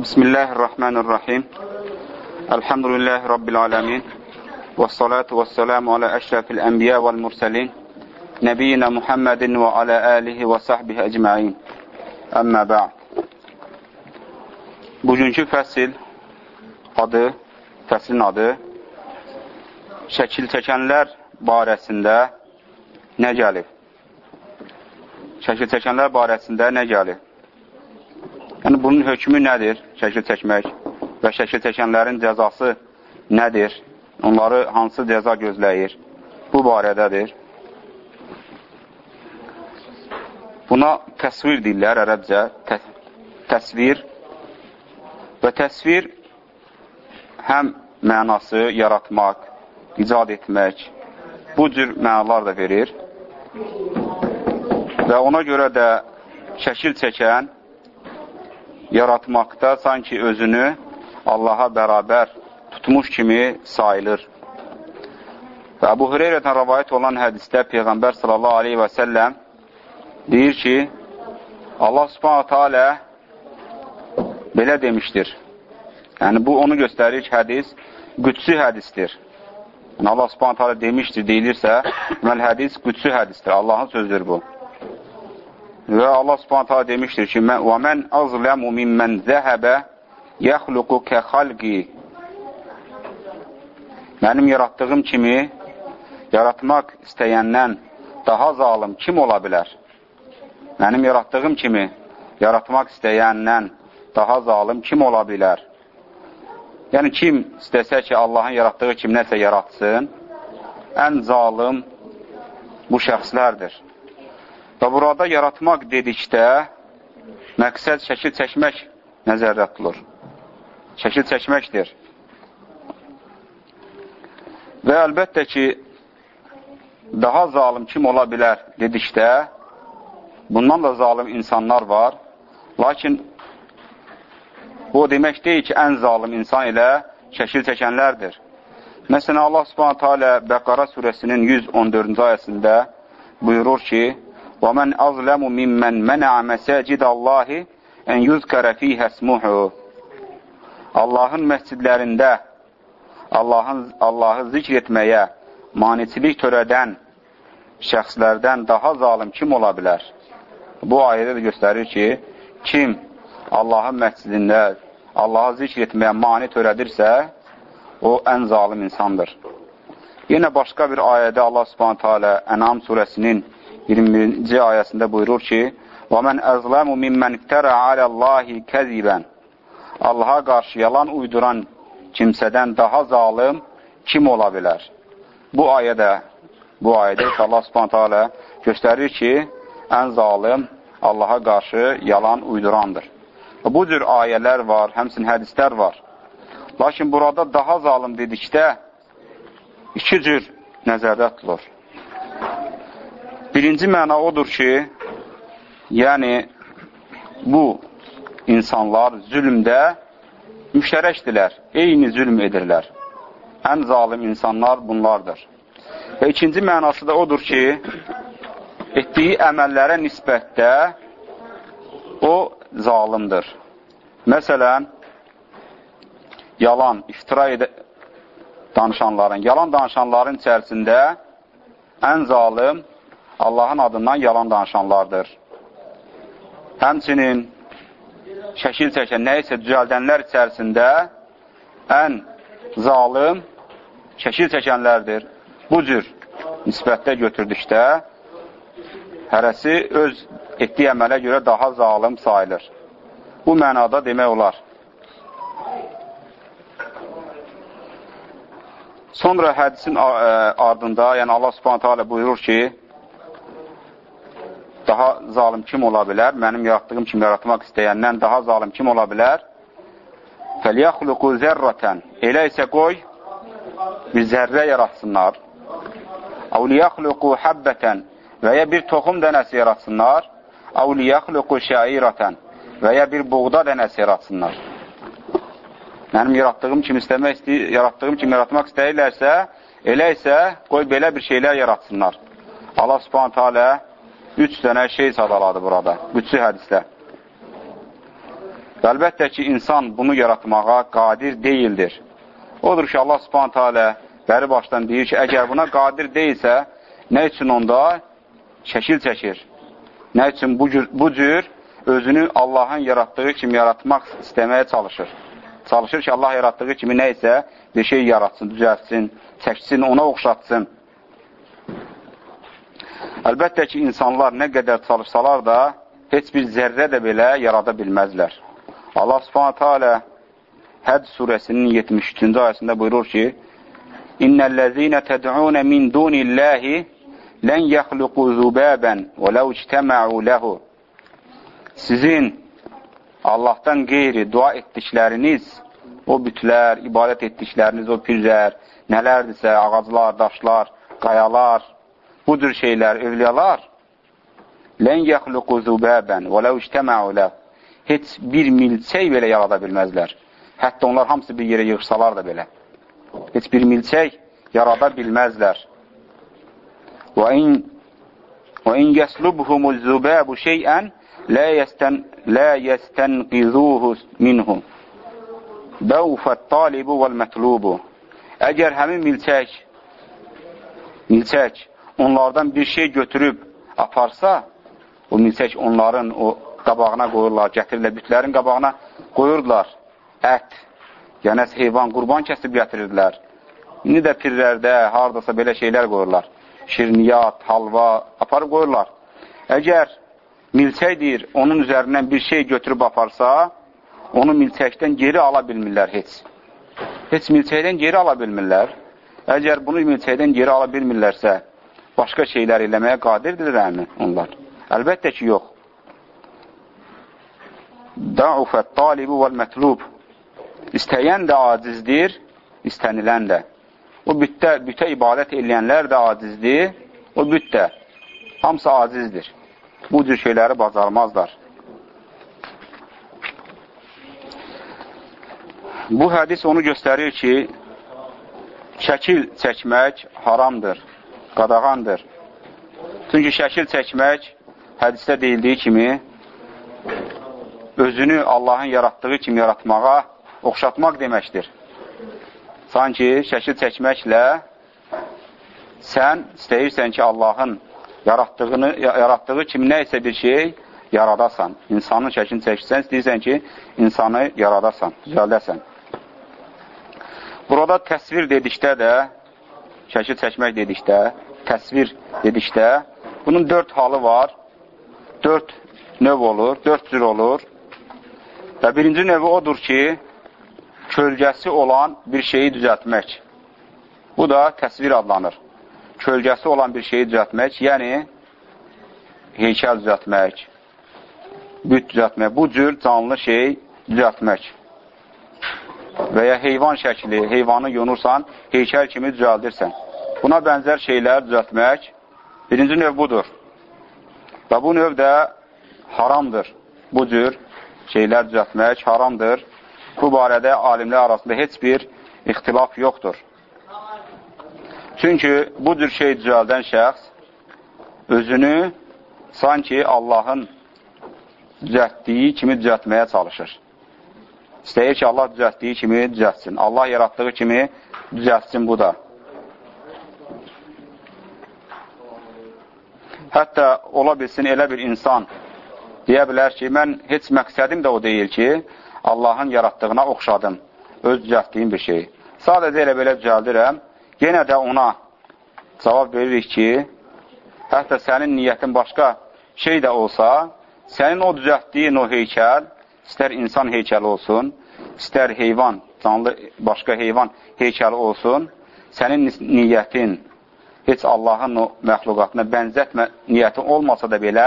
Bismillahirrahmanirrahim. Elhamdülillahi Rabbil alemin. Və salatu və selamu alə əşrəfil ənbiyə vəl mürsəlin. Nəbiyyina Muhammedin və alə əlihi və sahbihi əcməin. Əmmə bə'd. Bugünkü fəsil adı, fəslin adı şəkil çəkənlər barəsində nə gəlib? Şəkil çəkənlər barəsində nə gəlib? Yəni, bunun hökmü nədir? Şəkil çəkmək və şəkil çəkənlərin cəzası nədir? Onları hansı cəza gözləyir? Bu barədədir. Buna təsvir deyirlər ərəbcə, tə təsvir və təsvir həm mənası yaratmaq, icad etmək, bu cür mənalar da verir və ona görə də şəkil çəkən yaratmaqda sanki özünü Allaha bərabər tutmuş kimi sayılır. Və Əbu Hüreyrədən rəvayət olan hədisdə Peyğəmbər sallallahu aleyhi və səlləm deyir ki, Allah subhanətə alə belə demişdir. Yəni, bu onu göstərir ki, hədis qüdsü hədisdir. Yəni, Allah subhanətə alə demişdir, deyilirsə, deməli, hədis qüdsü hədisdir. Allahın sözdür bu. Və Allah subhanətə demişdir ki, Və mən azləmu mimmən zəhəbə yəxluqu kə xalqi Mənim yaratdığım kimi yaratmaq istəyəndən daha zalım kim ola bilər? Mənim yaratdığım kimi yaratmaq istəyəndən daha zalım kim ola bilər? Yəni, kim istəsə ki, Allahın yaratdığı kim nəsə yaratsın, ən zalım bu şəxslərdir. Və burada yaratmaq dedikdə məqsəd şəkil çəkmək nəzərdə tutulur. Şəkil çəkməkdir. Və əlbəttə ki, daha zalim kim ola bilər dedikdə, bundan da zalim insanlar var. Lakin bu demək deyil ki, ən zalim insan ilə şəkil çəkənlərdir. Məsələn, Allah subhanətə alə Bəqara surəsinin 114-cü ayəsində buyurur ki, وَمَنْ أَظْلَمُ مِمَّنْ مَنَعَ مَسَاجِدَ اللّٰهِ اَنْ يُذْكَرَ ف۪يهَ اسْمُهُ Allahın məscidlərində Allahın, Allahı zikr etməyə manicilik törədən şəxslərdən daha zalim kim ola bilər? Bu ayədə də göstərir ki, kim Allahın məscidində Allahı zikr etməyə mani törədirsə, o ən zalim insandır. Yenə başqa bir ayədə Allah subhanətə alə Ənam surəsinin 21-ci ayəsində buyurur ki, وَمَنْ əzləmu mimmən iftərə aləllahi kəzibən Allaha qarşı yalan uyduran kimsədən daha zalım kim ola bilər? Bu ayədə, bu ayədə Allah subhanətə alə göstərir ki, ən zalim Allaha qarşı yalan uydurandır. Bu cür ayələr var, həmsin hədislər var. Lakin burada daha zalim dedikdə iki cür nəzərdə tutulur. Birinci məna odur ki, yəni bu insanlar zülmdə müştərəkdirlər, eyni zülm edirlər. Ən zalim insanlar bunlardır. Və ikinci mənası da odur ki, etdiyi əməllərə nisbətdə o zalimdir. Məsələn, yalan, iftira edə danışanların, yalan danışanların içərisində ən zalim Allahın adından yalan danışanlardır. Həmçinin şəkil çəkən, nə isə düzəldənlər içərisində ən zalim şəkil çəkənlərdir. Bu cür nisbətdə götürdükdə hərəsi öz etdiyi əmələ görə daha zalim sayılır. Bu mənada demək olar. Sonra hədisin ardında, yəni Allah subhanətə alə buyurur ki, daha zalim kim ola bilər? Mənim yaratdığım kimi yaratmaq istəyəndən daha zalim kim ola bilər? Fəliyəxluqu zərrətən. Elə isə qoy, bir zərrə yaratsınlar. Əvliyəxluqu həbbətən və ya bir toxum dənəsi yaratsınlar. Əvliyəxluqu şəirətən və ya bir buğda dənəsi yaratsınlar. Mənim yaratdığım kimi istəmək istəyir, yaratdığım kimi yaratmaq istəyirlərsə, elə isə qoy belə bir şeylər yaratsınlar. Allah subhanətə alə üç dənə şey sadaladı burada, qüdsü hədisdə. Əlbəttə ki, insan bunu yaratmağa qadir deyildir. Odur ki, Allah subhanətə alə bəri başdan deyir ki, əgər buna qadir deyilsə, nə üçün onda şəkil çəkir? Nə üçün bu cür, bu cür özünü Allahın yaratdığı kimi yaratmaq istəməyə çalışır? Çalışır ki, Allah yaratdığı kimi nə isə bir şey yaratsın, düzəltsin, çəksin, ona oxşatsın. Əlbəttə ki, insanlar nə qədər çalışsalar da, heç bir zərrə də belə yarada bilməzlər. Allah subhanətə alə Həd surəsinin 73-cü ayəsində buyurur ki, İnnəl-ləzīnə təd'unə min dunilləhi lən yəxluqu zubabən və ləv ictəmə'u ləhu Sizin Allahdan qeyri dua etdikləriniz, o bütlər, ibadət etdikləriniz, o pirlər, nələrdirsə, ağaclar, daşlar, qayalar, bu cür şeylər, evliyalar, lən yəxluqu zubabən və ləv ictəmə'u ləhu heç bir milçək belə yarada bilməzlər. Hətta onlar hamısı bir yerə yığışsalar da belə. Heç bir milçək yarada bilməzlər. Və in və in yəslubhumuz zubabu şey'ən la yəstən la yəstənqizuhu minhu. Bəufət talibu vəl mətlubu. Əgər həmin milçək milçək onlardan bir şey götürüb aparsa, o milçək onların o qabağına qoyurlar, gətirirlər, bütlərin qabağına qoyurdular ət, yəni heyvan, qurban kəsib gətirirdilər. İndi də pirlərdə, haradasa belə şeylər qoyurlar. Şirniyat, halva aparıb qoyurlar. Əgər milçək deyir, onun üzərindən bir şey götürüb aparsa, onu milçəkdən geri ala bilmirlər heç. Heç milçəkdən geri ala bilmirlər. Əgər bunu milçəkdən geri ala bilmirlərsə, başqa şeylər eləməyə qadirdirlərmi onlar? Əlbəttə ki, yox. Da'ufət talibu vəl mətlub. İstəyən də acizdir, istənilən də. O bütdə, bütə ibadət eləyənlər də acizdir, o büt də. Hamısı acizdir. Bu cür şeyləri bacarmazlar. Bu hədis onu göstərir ki, şəkil çəkmək haramdır, qadağandır. Çünki şəkil çəkmək hədisdə deyildiyi kimi özünü Allahın yaratdığı kimi yaratmağa oxşatmaq deməkdir. Sanki şəkil çəkməklə sən istəyirsən ki, Allahın yaratdığını, yaratdığı kimi nə isə bir şey yaradasan. İnsanın şəklini çəksən, istəyirsən ki, insanı yaradasan, düzəldəsən. Burada təsvir dedikdə də, şəkil çəkmək dedikdə, təsvir dedikdə, bunun dörd halı var, dörd növ olur, dörd cür olur. Və birinci növü odur ki, kölgəsi olan bir şeyi düzəltmək. Bu da təsvir adlanır. Kölgəsi olan bir şeyi düzəltmək, yəni heykəl düzəltmək, büt düzəltmək, bu cür canlı şey düzəltmək. Və ya heyvan şəkli, heyvanı yonursan, heykəl kimi düzəldirsən. Buna bənzər şeylər düzəltmək birinci növ budur. Və bu növ də haramdır. Bu cür şeylər düzəltmək haramdır. Bu barədə alimlər arasında heç bir ixtilaf yoxdur. Çünki bu cür şey düzəldən şəxs özünü sanki Allahın düzəltdiyi kimi düzəltməyə çalışır. İstəyir ki, Allah düzəltdiyi kimi düzəltsin. Allah yaratdığı kimi düzəltsin bu da. Hətta ola bilsin elə bir insan deyə bilər ki, mən heç məqsədim də o deyil ki, Allahın yaratdığına oxşadım, öz düzəltdiyim bir şey. Sadəcə elə belə düzəldirəm, yenə də ona cavab veririk ki, hətta sənin niyyətin başqa şey də olsa, sənin o düzəltdiyin o heykəl, istər insan heykəli olsun, istər heyvan, canlı başqa heyvan heykəli olsun, sənin niyyətin heç Allahın o məxluqatına bənzətmə niyyətin olmasa da belə,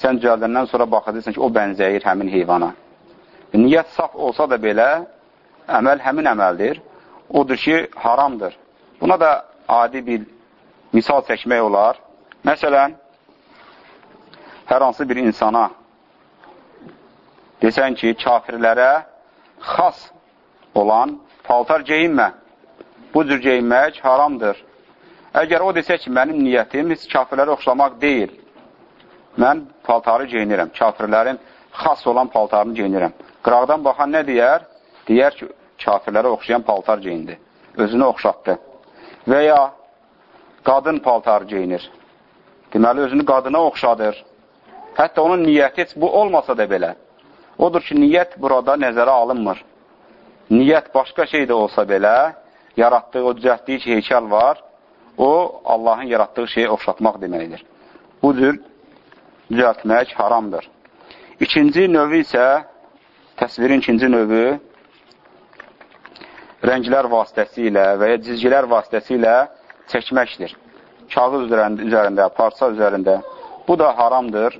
sən düzəldəndən sonra baxacaqsan ki, o bənzəyir həmin heyvana. Niyyət saf olsa da belə, əməl həmin əməldir. Odur ki, haramdır. Buna da adi bir misal çəkmək olar. Məsələn, hər hansı bir insana desən ki, kafirlərə xas olan paltar geyinmə. Bu cür geyinmək haramdır. Əgər o desə ki, mənim niyyətim heç kafirlərə oxşamaq deyil, mən paltarı geyinirəm. Kafirlərin xas olan paltarını geyinirəm. Qıraqdan baxan nə deyər? Deyər ki, kafirlərə oxşayan paltar geyindi. Özünü oxşatdı. Və ya qadın paltar geyinir. Deməli, özünü qadına oxşadır. Hətta onun niyyəti heç bu olmasa da belə. Odur ki, niyyət burada nəzərə alınmır. Niyyət başqa şey də olsa belə, yaratdığı, o düzəltdiyi ki, heykəl var, o, Allahın yaratdığı şeyi oxşatmaq deməkdir. Bu cür düzəltmək haramdır. İkinci növü isə, təsvirin ikinci növü, rənglər vasitəsilə və ya cizgilər vasitəsilə çəkməkdir. Kağız üzərində, üzərində, parça üzərində. Bu da haramdır.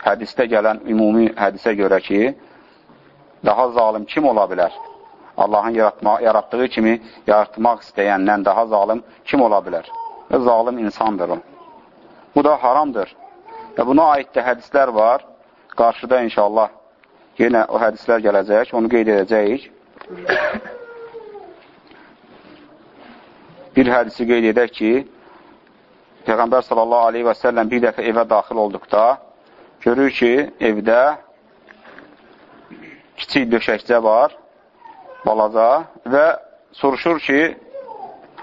Hədisdə gələn ümumi hədisə görə ki, daha zalim kim ola bilər? Allahın yaratma, yaratdığı kimi yaratmaq istəyəndən daha zalim kim ola bilər? Və zalim insandır o. Bu da haramdır. Və buna aid də hədislər var. Qarşıda inşallah yenə o hədislər gələcək, onu qeyd edəcəyik. bir hədisi qeyd edək ki, Peyğəmbər sallallahu aleyhi və səlləm bir dəfə evə daxil olduqda görür ki, evdə kiçik döşəkcə var, balaca və soruşur ki,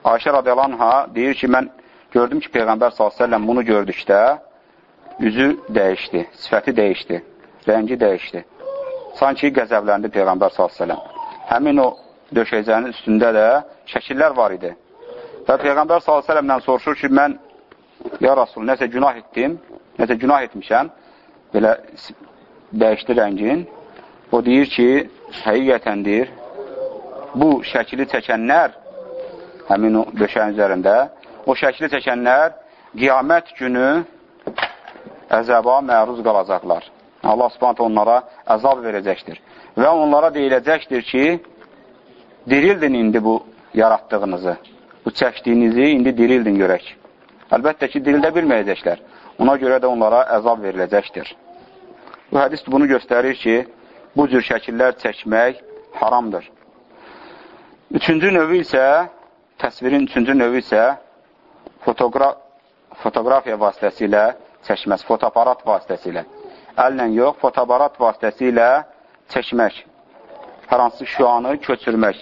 Ayşə radiyalanha deyir ki, mən gördüm ki, Peyğəmbər s.ə.v bunu gördükdə üzü dəyişdi, sifəti dəyişdi, rəngi dəyişdi. Sanki qəzəbləndi Peyğəmbər s.ə.v. Həmin o döşəkcənin üstündə də şəkillər var idi. Və Peyğəmbər s.ə.v-dən soruşur ki, mən, ya Rasul, nəsə günah etdim, nəsə günah etmişəm, belə dəyişdi rəngin. O deyir ki, həqiqətən deyir, bu şəkili çəkənlər, həmin o döşəyin üzərində, o şəkili çəkənlər qiyamət günü əzəba məruz qalacaqlar. Allah subhanət onlara əzab verəcəkdir. Və onlara deyiləcəkdir ki, dirildin indi bu yaratdığınızı bu çəkdiyinizi indi dirildin görək. Əlbəttə ki, dirildə bilməyəcəklər. Ona görə də onlara əzab veriləcəkdir. Bu hədis bunu göstərir ki, bu cür şəkillər çəkmək haramdır. Üçüncü növü isə, təsvirin üçüncü növü isə fotoqra fotoqrafiya vasitəsilə çəkməz, fotoaparat vasitəsilə. Əllə yox, fotoaparat vasitəsilə çəkmək, hər hansı şuanı köçürmək.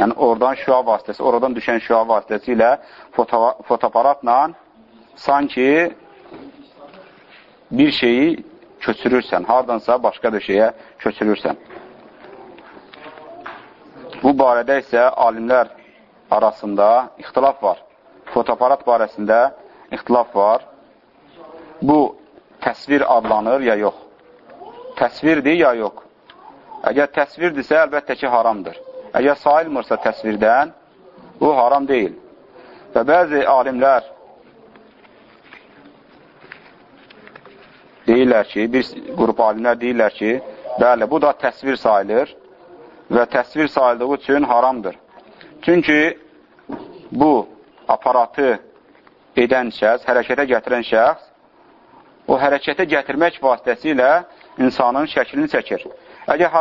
Yəni, oradan şüa vasitəsi, oradan düşən şüa vasitəsilə foto, fotoaparatla sanki bir şeyi köçürürsən, hardansa başqa bir şeyə köçürürsən. Bu barədə isə alimlər arasında ixtilaf var. Fotoaparat barəsində ixtilaf var. Bu təsvir adlanır ya yox. Təsvirdir ya yox. Əgər təsvirdirsə, əlbəttə ki, haramdır. Əgər sayılmırsa təsvirdən, bu haram deyil. Və bəzi alimlər deyirlər ki, bir qrup alimlər deyirlər ki, bəli, bu da təsvir sayılır və təsvir sayıldığı üçün haramdır. Çünki bu aparatı edən şəxs, hərəkətə gətirən şəxs, o hərəkətə gətirmək vasitəsilə insanın şəklini çəkir. Əgər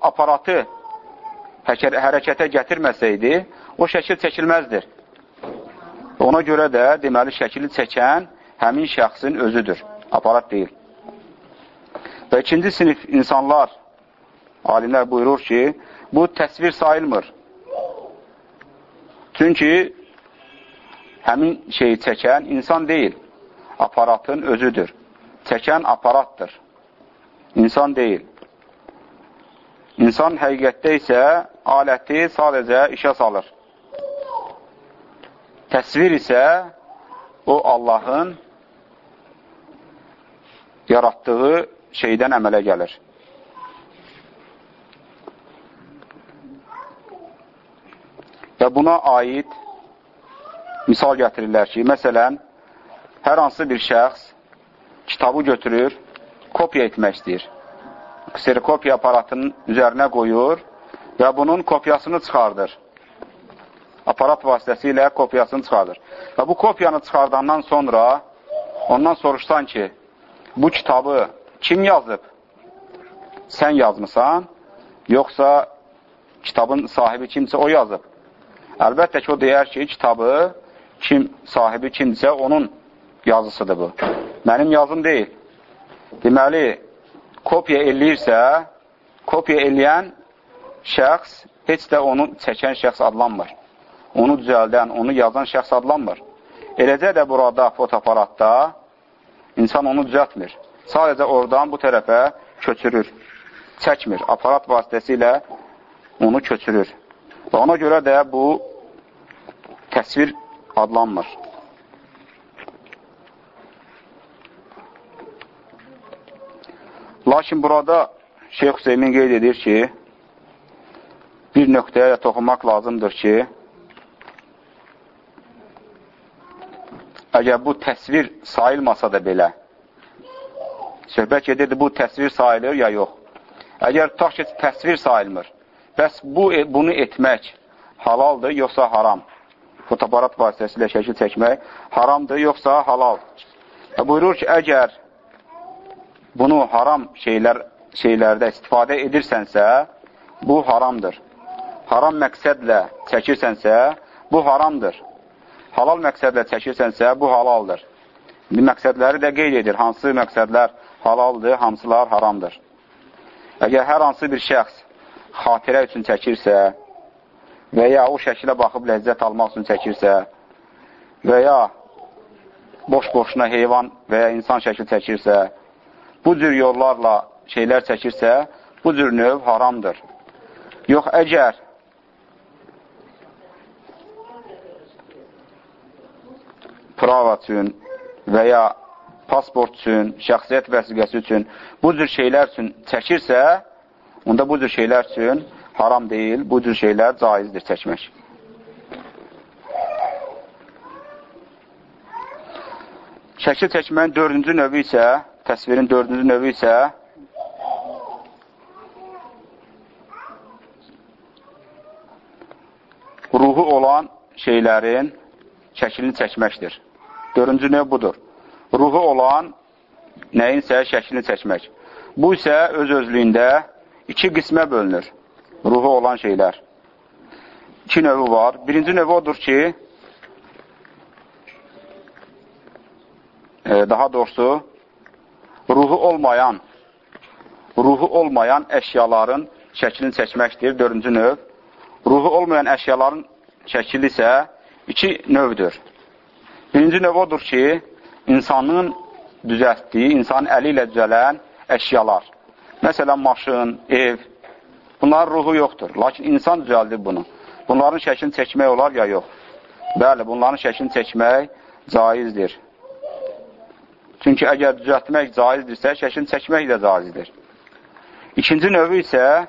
aparatı hərəkətə gətirməsəydi, o şəkil çəkilməzdir. Ona görə də deməli şəkili çəkən həmin şəxsin özüdür, aparat deyil. Və ikinci sinif insanlar, alimlər buyurur ki, bu təsvir sayılmır. Çünki həmin şeyi çəkən insan deyil, aparatın özüdür. Çəkən aparatdır, insan deyil. İnsan həqiqətdə isə aləti sadəcə işə salır. Təsvir isə o Allahın yaratdığı şeydən əmələ gəlir. Və buna aid misal gətirirlər ki, məsələn, hər hansı bir şəxs kitabı götürür, kopya etmək istəyir kserokopiya aparatının üzərinə qoyur və bunun kopyasını çıxardır. Aparat vasitəsilə kopyasını çıxardır. Və bu kopyanı çıxardandan sonra ondan soruşsan ki, bu kitabı kim yazıb? Sən yazmısan, yoxsa kitabın sahibi kimsə o yazıb? Əlbəttə ki, o deyər ki, kitabı kim sahibi kimdirsə onun yazısıdır bu. Mənim yazım deyil. Deməli, kopya eləyirsə, kopya eləyən şəxs heç də onu çəkən şəxs adlanmır. Onu düzəldən, onu yazan şəxs adlanmır. Eləcə də burada fotoaparatda insan onu düzəltmir. Sadəcə oradan bu tərəfə köçürür, çəkmir. Aparat vasitəsilə onu köçürür. Və ona görə də bu təsvir adlanmır. Lakin burada Şeyx Hüseymin qeyd edir ki, bir nöqtəyə də toxunmaq lazımdır ki, əgər bu təsvir sayılmasa da belə, söhbət gedirdi, bu təsvir sayılır ya yox. Əgər tutaq ki, təsvir sayılmır, bəs bu, bunu etmək halaldır, yoxsa haram? Fotoaparat vasitəsilə şəkil çəkmək haramdır, yoxsa halal? Və buyurur ki, əgər bunu haram şeylər, şeylərdə istifadə edirsənsə, bu haramdır haram məqsədlə çəkirsənsə, bu haramdır. Halal məqsədlə çəkirsənsə, bu halaldır. Məqsədləri də qeyd edir. Hansı məqsədlər halaldır, hansılar haramdır. Əgər hər hansı bir şəxs xatirə üçün çəkirsə və ya o şəkilə baxıb ləzzət almaq üçün çəkirsə və ya boş-boşuna heyvan və ya insan şəkil çəkirsə, bu cür yollarla şeylər çəkirsə, bu cür növ haramdır. Yox, əgər prava üçün və ya pasport üçün, şəxsiyyət vəsiqəsi üçün bu cür şeylər üçün çəkirsə, onda bu cür şeylər üçün haram deyil, bu cür şeylər caizdir çəkmək. Şəkil çəkməyin dördüncü növü isə, təsvirin dördüncü növü isə ruhu olan şeylərin şəklini çəkməkdir. Dördüncü növ budur. Ruhu olan nəyinsə şəklini çəkmək. Bu isə öz-özlüyündə iki qismə bölünür. Ruhu olan şeylər. İki növü var. Birinci növü odur ki, e, daha doğrusu, ruhu olmayan, ruhu olmayan əşyaların şəklini çəkməkdir. Dördüncü növ. Ruhu olmayan əşyaların şəkili isə iki növdür. Birinci növ odur ki, insanın düzəltdiyi, insanın əli ilə düzələn əşyalar. Məsələn, maşın, ev, bunların ruhu yoxdur. Lakin insan düzəldir bunu. Bunların şəklini çəkmək olar ya yox. Bəli, bunların şəklini çəkmək caizdir. Çünki əgər düzəltmək caizdirsə, şəklini çəkmək də caizdir. İkinci növü isə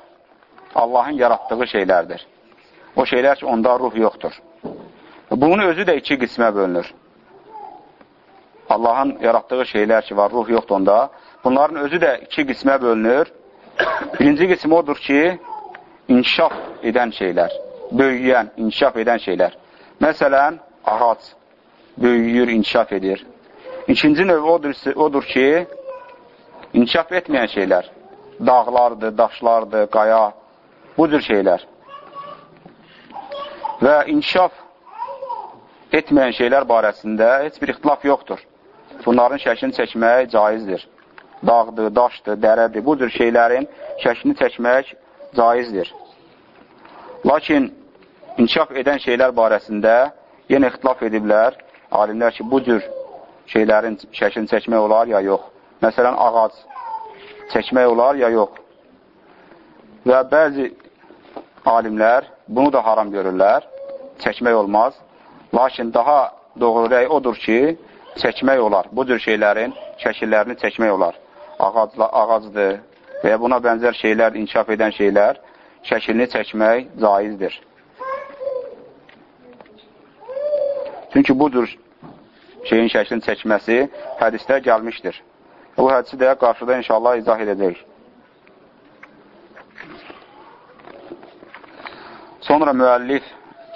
Allahın yaratdığı şeylərdir. O şeylər ki, onda ruh yoxdur. Bunun özü də iki qismə bölünür. Allahın yaratdığı şeylər ki, var, ruh yoxdur onda. Bunların özü də iki qismə bölünür. Birinci qism odur ki, inkişaf edən şeylər, böyüyən, inkişaf edən şeylər. Məsələn, ağac böyüyür, inkişaf edir. İkinci növ odur, odur ki, inkişaf etməyən şeylər, dağlardır, daşlardır, qaya, bu cür şeylər. Və inkişaf etməyən şeylər barəsində heç bir ixtilaf yoxdur bunların şəklini çəkmək caizdir. Dağdır, daşdır, dərədir, bu cür şeylərin şəklini çəkmək caizdir. Lakin inkişaf edən şeylər barəsində yenə ixtilaf ediblər. Alimlər ki, bu cür şeylərin şəklini çəkmək olar ya yox. Məsələn, ağac çəkmək olar ya yox. Və bəzi alimlər bunu da haram görürlər, çəkmək olmaz. Lakin daha doğru rəy odur ki, çəkmək olar. Bu cür şeylərin şəkillərini çəkmək olar. Ağacla, ağacdır və ya buna bənzər şeylər, inkişaf edən şeylər şəkilini çəkmək caizdir. Çünki bu cür şeyin şəklini çəkməsi hədisdə gəlmişdir. Bu hədisi də qarşıda inşallah izah edəcək. Sonra müəllif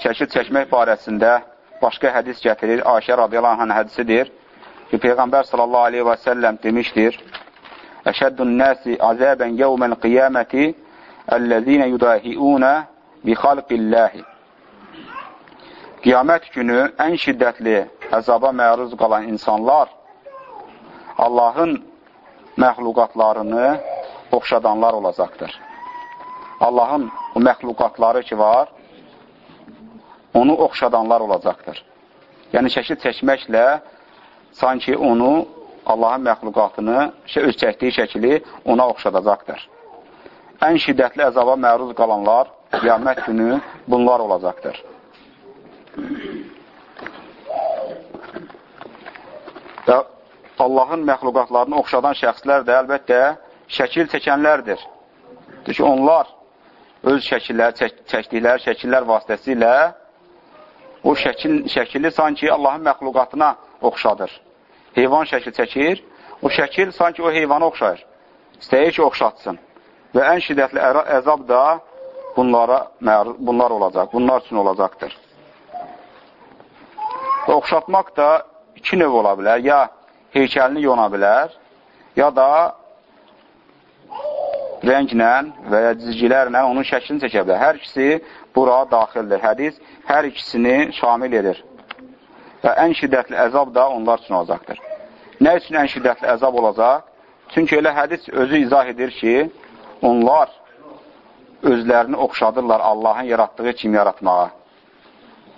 şəkil çəkmək barəsində başqa hədis gətirir. Ayşə radiyallahu anh hədisidir ki, Peyğəmbər sallallahu aleyhi və səlləm demişdir. Əşəddun nəsi azəbən yevməl qiyaməti əlləzinə yudahiunə bi xalqilləhi. Qiyamət günü ən şiddətli əzaba məruz qalan insanlar Allahın məxluqatlarını oxşadanlar olacaqdır. Allahın o məxluqatları ki var, onu oxşadanlar olacaqdır. Yəni, şəkil çəkməklə sanki onu, Allahın məxluqatını, öz çəkdiyi şəkili ona oxşadacaqdır. Ən şiddətli əzaba məruz qalanlar qiyamət günü bunlar olacaqdır. Və Allahın məxluqatlarını oxşadan şəxslər də əlbəttə şəkil çəkənlərdir. Ki, onlar öz şəkillər, çək, çəkdikləri şəkillər vasitəsilə o şəkil, şəkili sanki Allahın məxluqatına oxşadır. Heyvan şəkil çəkir, o şəkil sanki o heyvana oxşayır. İstəyir ki, oxşatsın. Və ən şiddətli əzab da bunlara, bunlar olacaq, bunlar üçün olacaqdır. Və oxşatmaq da iki növ ola bilər. Ya heykəlini yona bilər, ya da rənglə və ya cizgilərlə onun şəklini çəkə bilər. Hər ikisi bura daxildir. Hədis hər ikisini şamil edir. Və ən şiddətli əzab da onlar üçün olacaqdır. Nə üçün ən şiddətli əzab olacaq? Çünki elə hədis özü izah edir ki, onlar özlərini oxşadırlar Allahın yaratdığı kimi yaratmağa.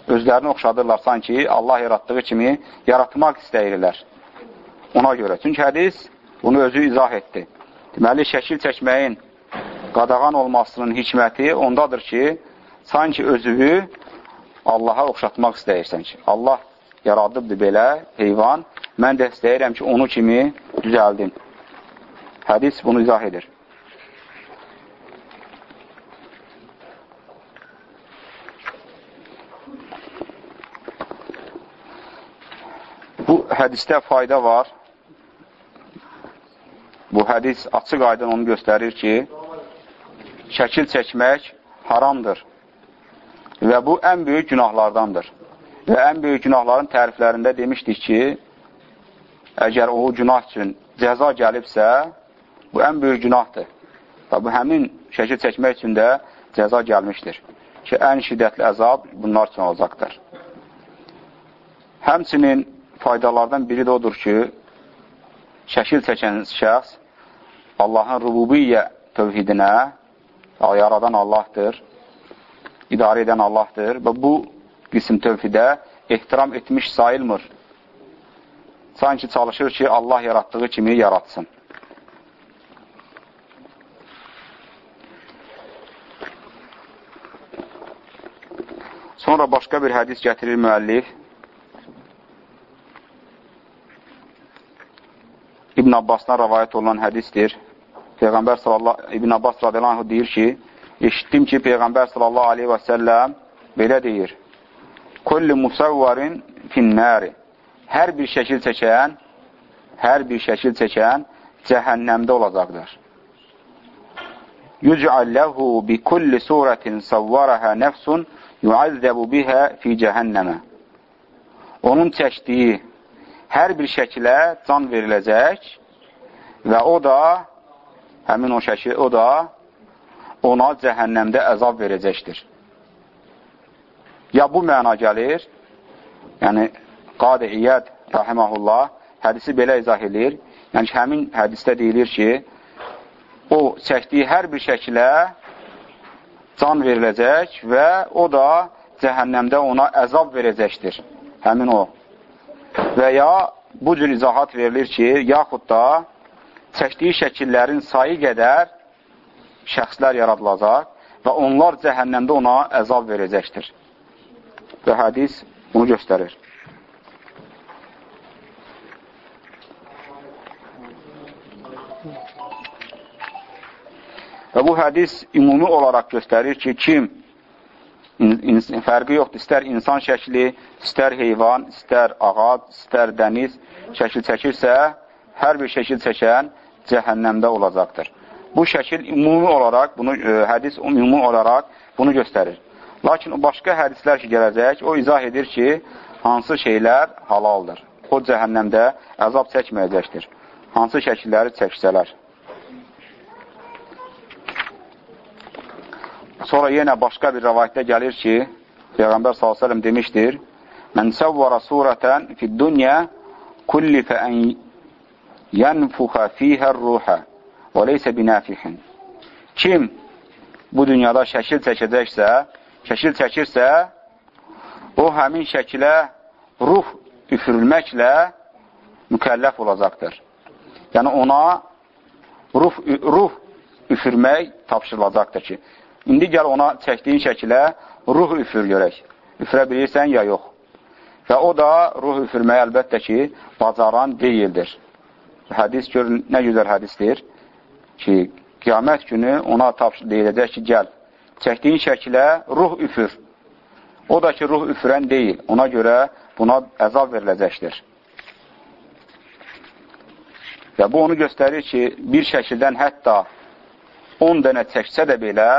Özlərini oxşadırlar sanki Allah yaratdığı kimi yaratmaq istəyirlər. Ona görə. Çünki hədis bunu özü izah etdi. Deməli, şəkil çəkməyin qadağan olmasının hikməti ondadır ki, sanki özünü Allaha oxşatmaq istəyirsən ki, Allah yaradıbdır belə heyvan, mən də istəyirəm ki, onu kimi düzəldim. Hədis bunu izah edir. Bu hədisdə fayda var. Bu hədis açıq aydın onu göstərir ki, şəkil çəkmək haramdır. Və bu ən böyük günahlardandır. Və ən böyük günahların təriflərində demişdik ki, əgər o günah üçün cəza gəlibsə, bu ən böyük günahdır. Və bu həmin şəkil çəkmək üçün də cəza gəlmişdir. Ki, ən şiddətli əzab bunlar üçün olacaqdır. Həmçinin faydalardan biri də odur ki, şəkil çəkən şəxs Allahın rububiyyə tövhidinə, yaradan Allahdır, idarə edən Allahdır və bu qism tövhidə ehtiram etmiş sayılmır. Sanki çalışır ki, Allah yaratdığı kimi yaratsın. Sonra başqa bir hədis gətirir müəllif. İbn Abbasdan rəvayət olunan hədisdir. Peyğəmbər sallallahu İbn Abbas radiyallahu deyir ki, eşitdim ki, Peyğəmbər sallallahu aleyhi və səlləm belə deyir: "Kullu musawwarin fin-nari." Hər bir şəkil çəkən, hər bir şəkil çəkən cəhənnəmdə olacaqdır. Yuc'al lehu bi kulli suratin sawwaraha nefsun yu'azzabu biha fi cəhənnəmə. Onun çəkdiyi hər bir şəkilə can veriləcək və o da, həmin o şəkil, o da ona cəhənnəmdə əzab verəcəkdir. Ya bu məna gəlir, yəni Qadı İyyəd rahiməhullah hədisi belə izah edir, yəni ki, həmin hədisdə deyilir ki, o çəkdiyi hər bir şəkilə can veriləcək və o da cəhənnəmdə ona əzab verəcəkdir. Həmin o Və ya bu cür izahat verilir ki, yaxud da çəkdiyi şəkillərin sayı qədər şəxslər yaradılacaq və onlar cəhənnəmdə ona əzab verəcəkdir. Və hədis bunu göstərir. Və bu hədis ümumi olaraq göstərir ki, kim fərqi yoxdur. İstər insan şəkli, istər heyvan, istər ağac, istər dəniz şəkil çəkirsə, hər bir şəkil çəkən cəhənnəmdə olacaqdır. Bu şəkil ümumi olaraq, bunu e, hədis ümumi olaraq bunu göstərir. Lakin başqa hədislər ki gələcək, o izah edir ki, hansı şeylər halaldır. O cəhənnəmdə əzab çəkməyəcəkdir. Hansı şəkilləri çəksələr. Sonra yenə başqa bir rəvayətdə gəlir ki, Peyğəmbər s.ə.v demişdir, Mən səvvara surətən fid-dünya kullifə ən yənfuxə fiyhər ruhə və leysə binəfihin. Kim bu dünyada şəkil çəkəcəksə, şəkil çəkirsə, o həmin şəkilə ruh üfürülməklə mükəlləf olacaqdır. Yəni, ona ruh, ruh üfürmək tapşırılacaqdır ki, indi gəl ona çəkdiyin şəkilə ruh üfür görək. Üfürə bilirsən ya yox. Və o da ruh üfürməyi əlbəttə ki, bacaran deyildir. Hədis gör, nə gözəl hədisdir ki, qiyamət günü ona tapşır, deyiləcək ki, gəl, çəkdiyin şəkilə ruh üfür. O da ki, ruh üfürən deyil. Ona görə buna əzab veriləcəkdir. Və bu onu göstərir ki, bir şəkildən hətta 10 dənə çəksə də belə,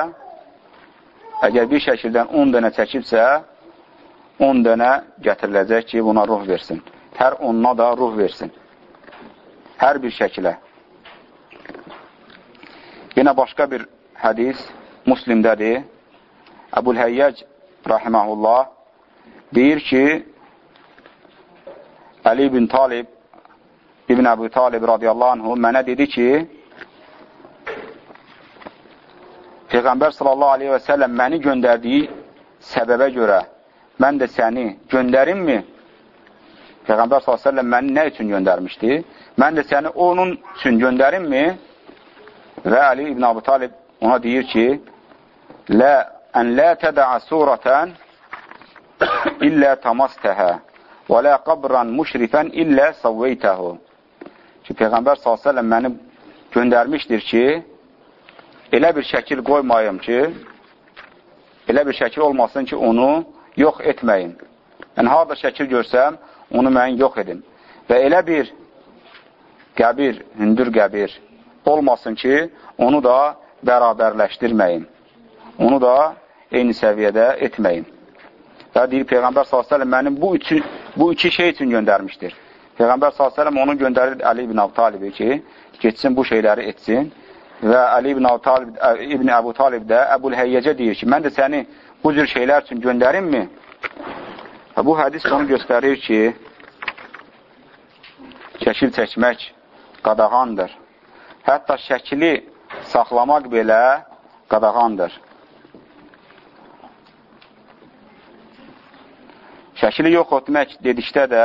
əgər bir şəkildən 10 dənə çəkibsə, 10 dənə gətiriləcək ki, buna ruh versin. Hər onuna da ruh versin. Hər bir şəkilə. Yenə başqa bir hədis Muslimdədir. Əbul Həyyac rahiməhullah deyir ki, Əli bin Talib İbn Əbu Talib radiyallahu anhu mənə dedi ki, Peyğəmbər sallallahu aleyhi və səlləm məni göndərdiyi səbəbə görə mən də səni göndərimmi? Peyğəmbər sallallahu aleyhi və səlləm məni nə üçün göndərmişdi? Mən də səni onun üçün göndərimmi? Və Ali İbn Əbu Talib ona deyir ki, Lə, ən lə tədəə surətən illə tamastəhə və lə qabran müşrifən illə savveytəhu ki, Peyğəmbər s.ə.v məni göndərmişdir ki, elə bir şəkil qoymayım ki, elə bir şəkil olmasın ki, onu yox etməyin. Yəni, harada şəkil görsəm, onu mən yox edim. Və elə bir qəbir, hündür qəbir olmasın ki, onu da bərabərləşdirməyin. Onu da eyni səviyyədə etməyin. Və deyir, Peyğəmbər s.ə.v məni bu, üçün, bu iki şey üçün göndərmişdir. Peyğəmbər s.ə.v onu göndərir Əli ibn Əbu Talibi ki, getsin bu şeyləri etsin. Və Əli ibn Talib, ibn Əbu Talib də Əbul Həyyəcə deyir ki, mən də səni bu cür şeylər üçün göndərimmi? Və bu hədis onu göstərir ki, şəkil çəkmək qadağandır. Hətta şəkili saxlamaq belə qadağandır. Şəkili yox etmək dedikdə də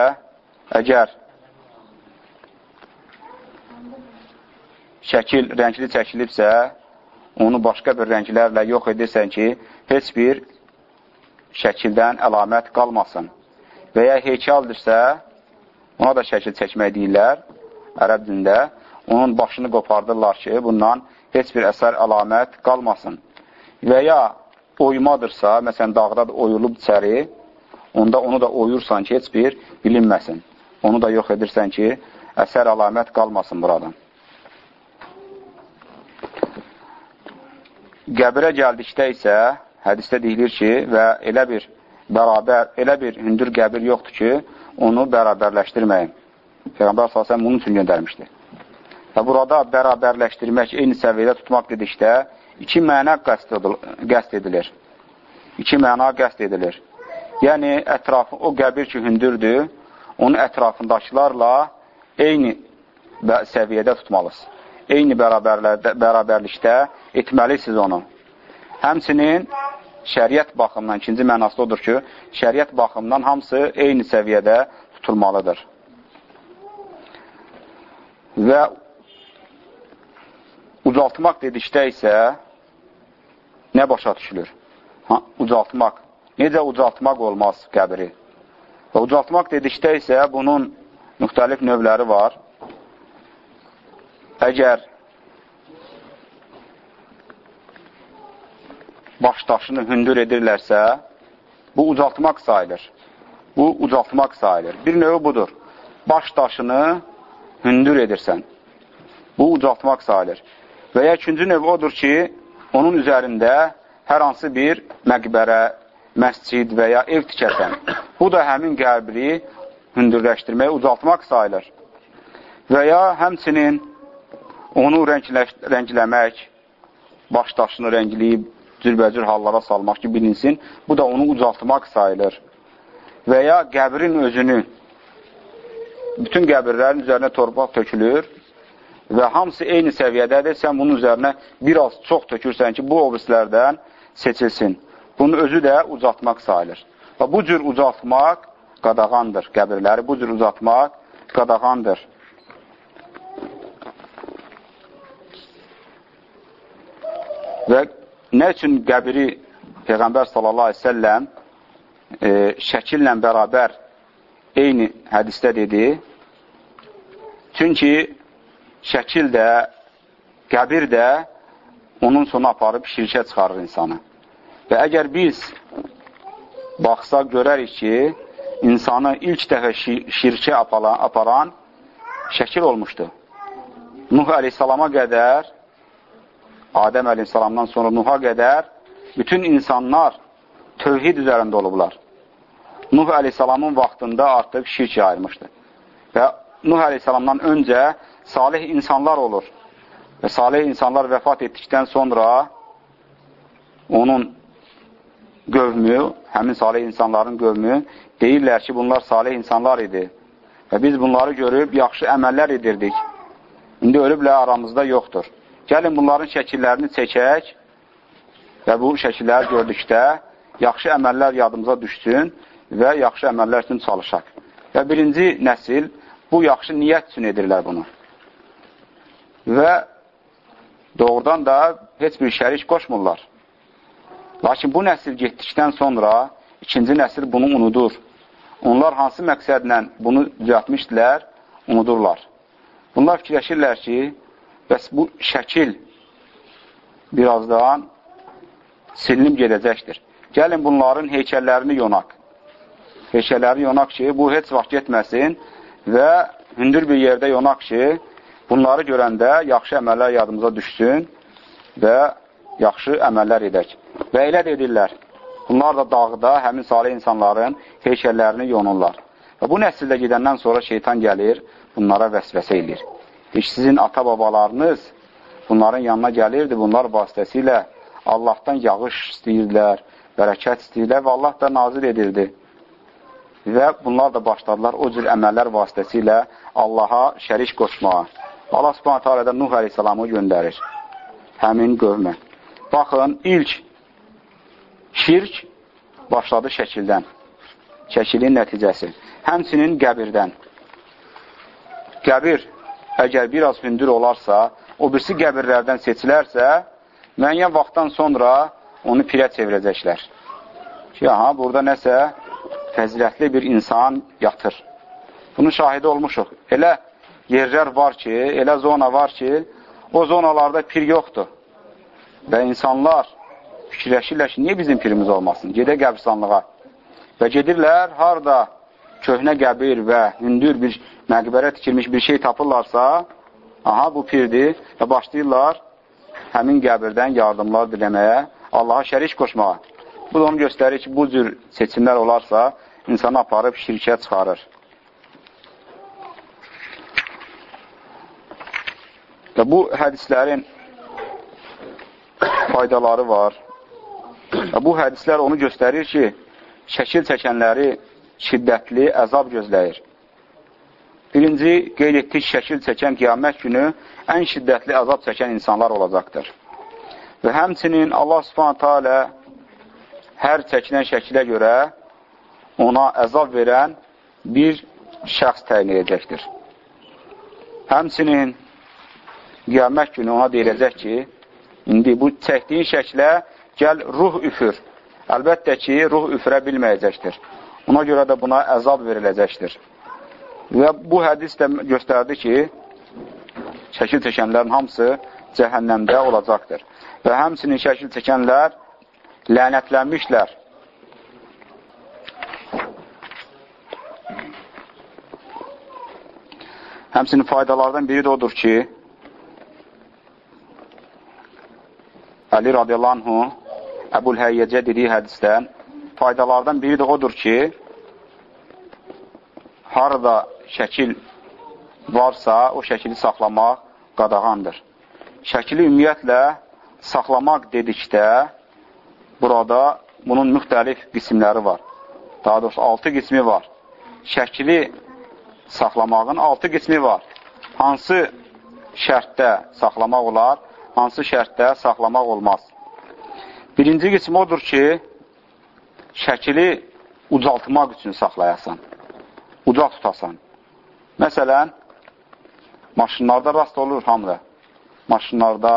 əgər şəkil rəngli çəkilibsə, onu başqa bir rənglərlə yox edirsən ki, heç bir şəkildən əlamət qalmasın. Və ya heykəldirsə, ona da şəkil çəkmək deyirlər ərəb dində. Onun başını qopardırlar ki, bundan heç bir əsər əlamət qalmasın. Və ya oymadırsa, məsələn, dağda da oyulub içəri, onda onu da oyursan ki, heç bir bilinməsin. Onu da yox edirsən ki, əsər əlamət qalmasın buradan. Qəbirə gəldikdə isə hədisdə deyilir ki, və elə bir bərabər, elə bir hündür qəbir yoxdur ki, onu bərabərləşdirməyin. Peyğəmbər s.ə.v bunun üçün göndərmişdi. Və burada bərabərləşdirmək, eyni səviyyədə tutmaq dedikdə iki məna qəst edilir. İki məna qəst edilir. Yəni, ətrafı, o qəbir ki, hündürdür, onun ətrafındakılarla eyni səviyyədə tutmalısınız. Eyni bərabərlikdə etməlisiniz onu. Həmçinin şəriət baxımından, ikinci mənası odur ki, şəriət baxımından hamısı eyni səviyyədə tutulmalıdır. Və ucaltmaq dedikdə isə nə başa düşülür? Ha, ucaltmaq. Necə ucaltmaq olmaz qəbri? Və ucaltmaq dedikdə isə bunun müxtəlif növləri var. Əgər baş daşını hündür edirlərsə, bu ucaltmaq sayılır. Bu ucaltmaq sayılır. Bir növü budur. Baş daşını hündür edirsən. Bu ucaltmaq sayılır. Və ya ikinci növ odur ki, onun üzərində hər hansı bir məqbərə, məscid və ya ev tikəsən. Bu da həmin qəbri hündürləşdirmək, ucaltmaq sayılır. Və ya həmçinin onu rəngləmək, baş daşını rəngləyib, cürbəcür hallara salmaq ki, bilinsin, bu da onu ucaltmaq sayılır. Və ya qəbrin özünü, bütün qəbirlərin üzərinə torpaq tökülür, və hamısı eyni səviyyədədir, sən bunun üzərinə biraz çox tökürsən ki, bu obrislərdən seçilsin. Bunun özü də ucatmaq sayılır. Və bu cür ucatmaq qadağandır. Qəbirləri bu cür ucatmaq qadağandır. Və nə üçün qəbiri Peyğəmbər sallallahu aleyhi ve səlləm e, şəkillə bərabər eyni hədisdə dedi? Çünki şəkil də, qəbir də onun sonu aparıb şirkə çıxarır insanı. Və əgər biz baxsaq görərik ki, insanı ilk dəfə şirkə aparan şəkil olmuşdu. Nuh əleyhissalama qədər, Adəm əleyhissalamdan sonra Nuha qədər bütün insanlar tövhid üzərində olublar. Nuh əleyhissalamın vaxtında artıq şirk yayılmışdı. Və Nuh əleyhissalamdan öncə salih insanlar olur. Və salih insanlar vəfat etdikdən sonra onun qövmü, həmin salih insanların qövmü deyirlər ki, bunlar salih insanlar idi. Və biz bunları görüb yaxşı əməllər edirdik. İndi ölüblə aramızda yoxdur. Gəlin bunların şəkillərini çəkək və bu şəkilləri gördükdə yaxşı əməllər yadımıza düşsün və yaxşı əməllər üçün çalışaq. Və birinci nəsil bu yaxşı niyyət üçün edirlər bunu. Və doğrudan da heç bir şərik qoşmurlar. Lakin bu nəsil getdikdən sonra ikinci nəsil bunu unudur. Onlar hansı məqsədlə bunu düzəltmişdilər, unudurlar. Bunlar fikirləşirlər ki, bəs bu şəkil birazdan silinib gedəcəkdir. Gəlin bunların heykəllərini yonaq. Heykəlləri yonaq ki, bu heç vaxt getməsin və hündür bir yerdə yonaq ki, bunları görəndə yaxşı əməllər yadımıza düşsün və yaxşı əməllər edək. Və elə də edirlər. Bunlar da dağda həmin salih insanların heykəllərini yonurlar. Və bu nəsildə gedəndən sonra şeytan gəlir, bunlara vəsvəsə edir. Deyir, sizin ata-babalarınız bunların yanına gəlirdi, bunlar vasitəsilə Allahdan yağış istəyirlər, bərəkət istəyirlər və Allah da nazil edildi. Və bunlar da başladılar o cür əməllər vasitəsilə Allaha şərik qoşmağa. Allah subhanətə alədə Nuh əleyhissalamı göndərir həmin qövmə. Baxın, ilk şirk başladı şəkildən. Şəkilin nəticəsi. Həmçinin qəbirdən. Qəbir əgər biraz hündür olarsa, o birisi qəbirlərdən seçilərsə, müəyyən vaxtdan sonra onu pirə çevirəcəklər. Ki, aha, burada nəsə fəzilətli bir insan yatır. Bunun şahidi olmuşuq. Elə yerlər var ki, elə zona var ki, o zonalarda pir yoxdur. Və insanlar fikirləşirlər ki, niyə bizim pirimiz olmasın? Gedə qəbristanlığa. Və gedirlər, harada köhnə qəbir və hündür bir məqbərə tikilmiş bir şey tapırlarsa, aha, bu pirdir və başlayırlar həmin qəbirdən yardımlar diləməyə, Allaha şərik qoşmağa. Bu da onu göstərir ki, bu cür seçimlər olarsa, insanı aparıb şirkə çıxarır. Və bu hədislərin faydaları var. Bu hədislər onu göstərir ki, şəkil çəkənləri şiddətli əzab gözləyir. Birinci, qeyd etdik, şəkil çəkən qiyamət günü ən şiddətli əzab çəkən insanlar olacaqdır. Və həmçinin Allah subhanətə alə hər çəkilən şəkilə görə ona əzab verən bir şəxs təyin edəcəkdir. Həmçinin qiyamət günü ona deyiləcək ki, İndi bu çəkdiyin şəklə gəl ruh üfür. Əlbəttə ki, ruh üfürə bilməyəcəkdir. Ona görə də buna əzab veriləcəkdir. Və bu hədis də göstərdi ki, şəkil çəkənlərin hamısı cəhənnəmdə olacaqdır. Və həmsinin şəkil çəkənlər lənətlənmişlər. Həmsinin faydalardan biri də odur ki, Əli radiyallahu anhu Əbul Həyyəcə dediyi hədisdən faydalardan biri də odur ki, harada şəkil varsa, o şəkili saxlamaq qadağandır. Şəkili ümumiyyətlə saxlamaq dedikdə, burada bunun müxtəlif qismləri var. Daha doğrusu, altı qismi var. Şəkili saxlamağın altı qismi var. Hansı şərtdə saxlamaq olar, hansı şərtdə saxlamaq olmaz. Birinci qism odur ki, şəkili ucaltmaq üçün saxlayasan, ucaq tutasan. Məsələn, maşınlarda rast olur hamıda. Maşınlarda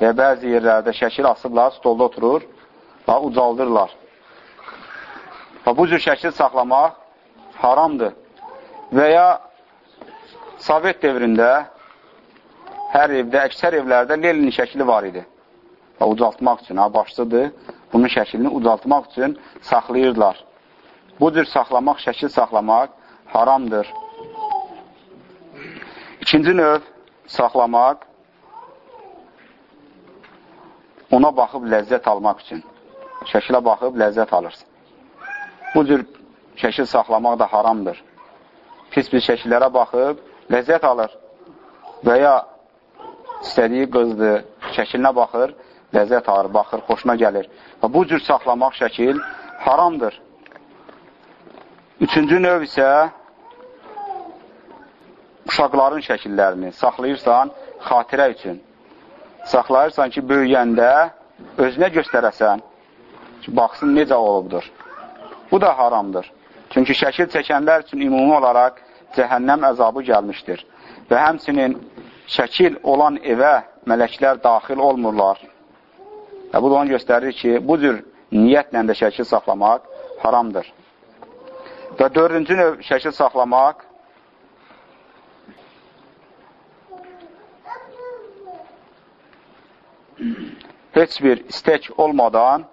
və bəzi yerlərdə şəkil asırlar, stolda oturur və ucaldırlar. Və bu cür şəkil saxlamaq haramdır. Və ya Sovet devrində hər evdə, əksər evlərdə Lenin şəkili var idi. Və ucaltmaq üçün, ha, başlıdır, bunun şəklini ucaltmaq üçün saxlayırlar. Bu cür saxlamaq, şəkil saxlamaq haramdır. İkinci növ saxlamaq ona baxıb ləzzət almaq üçün. Şəkilə baxıb ləzzət alırsın. Bu cür şəkil saxlamaq da haramdır. Pis-pis şəkillərə baxıb ləzzət alır və ya istədiyi qızdır, şəkilinə baxır, ləzzət alır, baxır, xoşuna gəlir. Və bu cür saxlamaq şəkil haramdır. Üçüncü növ isə uşaqların şəkillərini saxlayırsan xatirə üçün. Saxlayırsan ki, böyüyəndə özünə göstərəsən ki, baxsın necə olubdur. Bu da haramdır. Çünki şəkil çəkənlər üçün ümumi olaraq cəhənnəm əzabı gəlmişdir. Və həmsinin şəkil olan evə mələklər daxil olmurlar. Və bu da onu göstərir ki, bu cür niyyətlə də şəkil saxlamaq haramdır. Və dördüncü növ şəkil saxlamaq heç bir istək olmadan,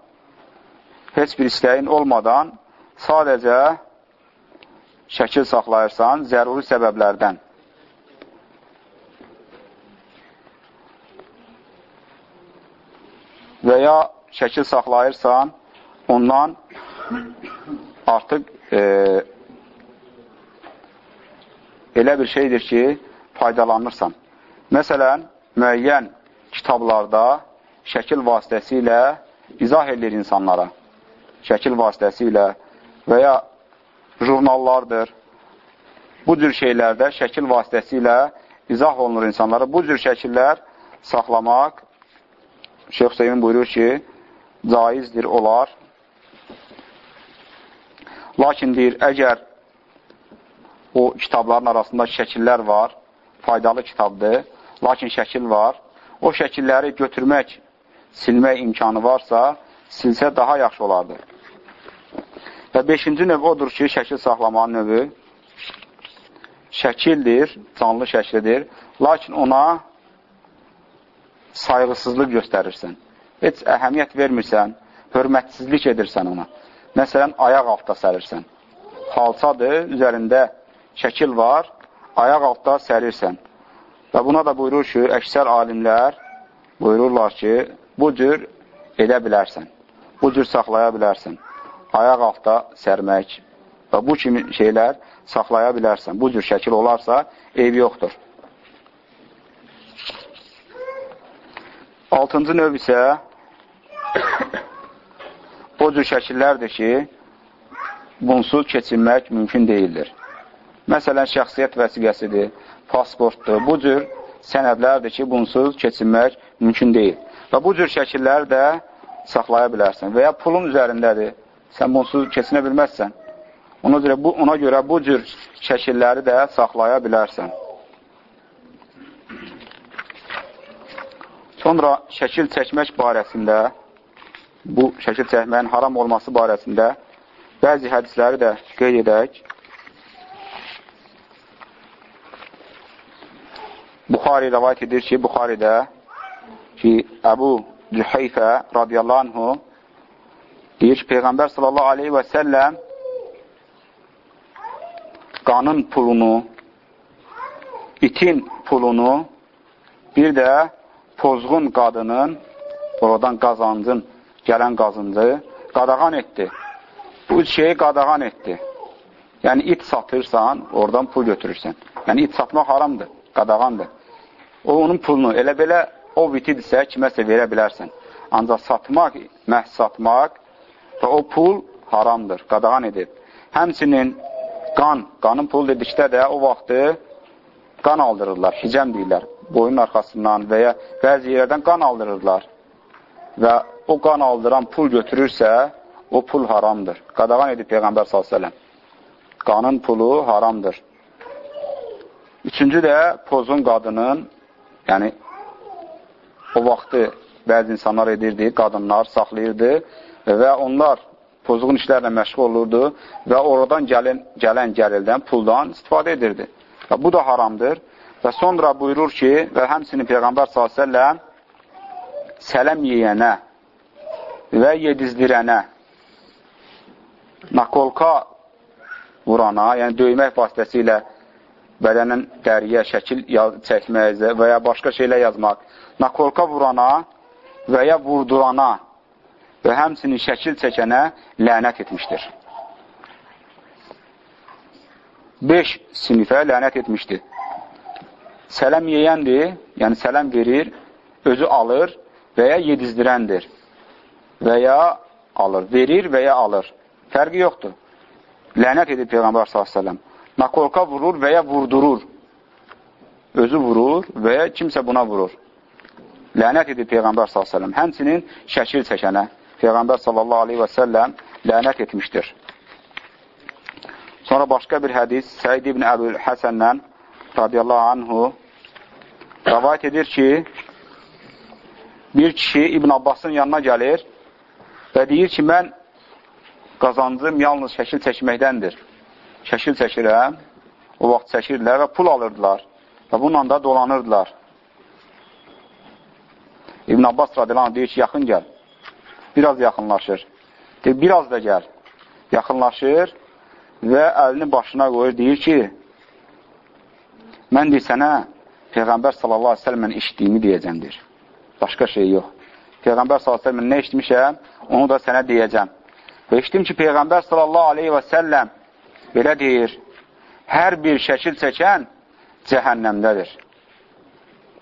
heç bir istəyin olmadan sadəcə şəkil saxlayırsan zəruri səbəblərdən. Və ya şəkil saxlayırsan, ondan artıq e, elə bir şeydir ki, faydalanırsan. Məsələn, müəyyən kitablarda şəkil vasitəsilə izah edilir insanlara. Şəkil vasitəsilə və ya jurnallardır. Bu cür şeylərdə şəkil vasitəsilə izah olunur insanlara. Bu cür şəkillər saxlamaq Şeyx Hüseyin buyurur ki, caizdir, olar. Lakin deyir, əgər o kitabların arasında şəkillər var, faydalı kitabdır, lakin şəkil var, o şəkilləri götürmək, silmək imkanı varsa, silsə daha yaxşı olardı. Və beşinci növ odur ki, şəkil saxlamanın növü şəkildir, canlı şəklidir, lakin ona sayğısızlıq göstərirsən, heç əhəmiyyət vermirsən, hörmətsizlik edirsən ona. Məsələn, ayaq altda sərirsən. Xalçadır, üzərində şəkil var, ayaq altda sərirsən. Və buna da buyurur ki, əksər alimlər buyururlar ki, bu cür edə bilərsən, bu cür saxlaya bilərsən. Ayaq altda sərmək və bu kimi şeylər saxlaya bilərsən. Bu cür şəkil olarsa, eyb yoxdur. Altıncı növ isə o cür şəkillərdir ki, bunsuz keçinmək mümkün deyildir. Məsələn, şəxsiyyət vəsiqəsidir, pasportdur. Bu cür sənədlərdir ki, bunsuz keçinmək mümkün deyil. Və bu cür şəkilləri də saxlaya bilərsən. Və ya pulun üzərindədir, sən bunsuz keçinə bilməzsən. Ona görə bu, ona görə bu cür şəkilləri də saxlaya bilərsən. Sonra şəkil çəkmək barəsində, bu şəkil çəkməyin haram olması barəsində bəzi hədisləri də qeyd edək. Buxari rəvayət edir ki, Buxaridə ki, Əbu Cüheyfə radiyallahu anhu deyir ki, Peyğəmbər sallallahu aleyhi və səlləm qanın pulunu, itin pulunu, bir də pozğun qadının, oradan qazancın, gələn qazancı qadağan etdi. Bu şeyi qadağan etdi. Yəni, it satırsan, oradan pul götürürsən. Yəni, it satmaq haramdır, qadağandır. O, onun pulunu, elə belə o bitidirsə, kiməsə verə bilərsən. Ancaq satmaq, məhz satmaq və o pul haramdır, qadağan edib. Həmçinin qan, qanın pul dedikdə də o vaxtı qan aldırırlar, hicəm deyirlər. Boyun arxasından və ya bəzi yerlərdən qan aldırırlar və o qan aldıran pul götürürsə, o pul haramdır. Qadağan edib Peyğəmbər s.ə.v. Qanın pulu haramdır. Üçüncü də pozun qadının, yəni o vaxtı bəzi insanlar edirdi, qadınlar saxlayırdı və onlar pozğun işlərlə məşğul olurdu və oradan gəlin, gələn gəlildən, puldan istifadə edirdi. Və bu da haramdır. Və sonra buyurur ki, və həmsinin Peyğəmbər s.ə.v sələm yeyənə və yedizdirənə nakolka vurana, yəni döymək vasitəsilə bədənin dəriyə şəkil çəkmək və ya başqa şeylə yazmaq, nakolka vurana və ya vurdurana və həmsinin şəkil çəkənə lənət etmişdir. 5 sinifə lənət etmişdir. Sələm yeyəndir, yəni sələm verir, özü alır və ya yedizdirəndir. Və ya alır, verir və ya alır. Fərqi yoxdur. Lənət edib Peyğəmbər s.ə.v. Nakolka vurur və ya vurdurur. Özü vurur və ya kimsə buna vurur. Lənət edib Peyğəmbər s.ə.v. Həmçinin şəkil çəkənə Peyğəmbər s.ə.v. lənət etmişdir. Sonra başqa bir hədis Səid ibn Əbül Həsəndən radiyallahu anhu rəvayət edir ki, bir kişi İbn Abbasın yanına gəlir və deyir ki, mən qazancım yalnız şəkil çəkməkdəndir. Şəkil çəkirəm, o vaxt çəkirlər və pul alırdılar və bununla da dolanırdılar. İbn Abbas radiyallahu deyir ki, yaxın gəl. Biraz yaxınlaşır. Deyir, biraz da gəl. Yaxınlaşır və əlini başına qoyur, deyir ki, mən deyir sənə Peyğəmbər sallallahu aleyhi ve sellemən işdiyimi deyəcəmdir. Başqa şey yox. Peyğəmbər sallallahu aleyhi ve sellemən nə işləmişəm, onu da sənə deyəcəm. Və işdim ki, Peyğəmbər sallallahu aleyhi və səlləm belə deyir, hər bir şəkil çəkən cəhənnəmdədir.